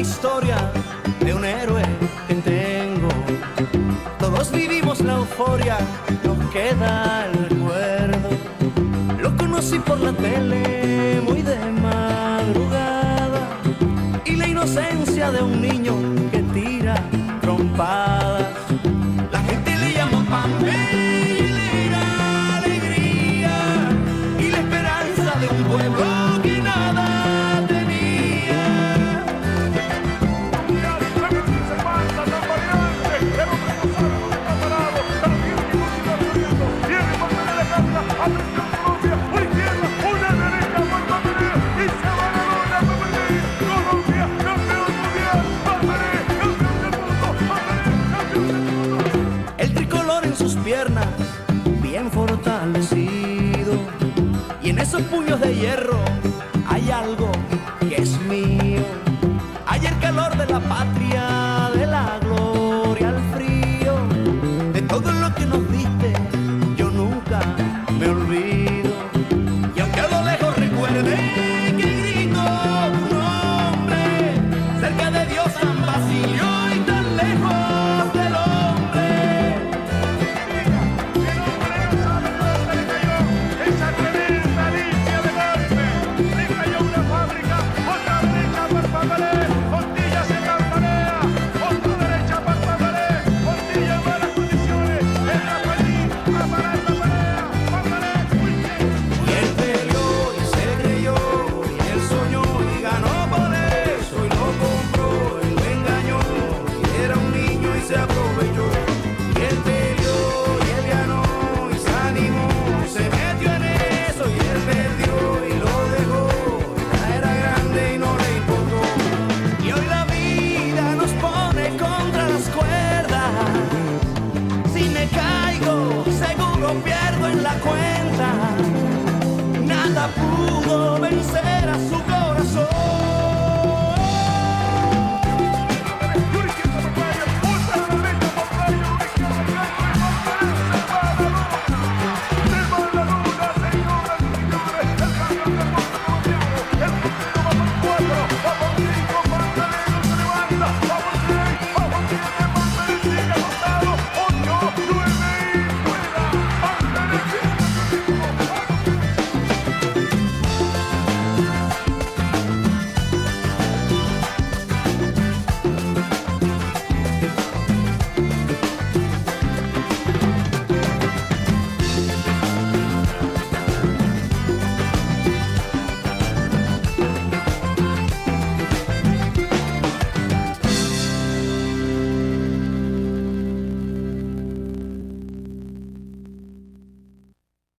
historia de un héroe que tengo. Todos vivimos la euforia, nos queda el recuerdo. Lo conocí por la tele muy de madrugada y la inocencia de un niño bien fortalecido. Y en esos puños de hierro hay algo que es mío. Hay el calor de la patria cuenta, nada pudo vencer.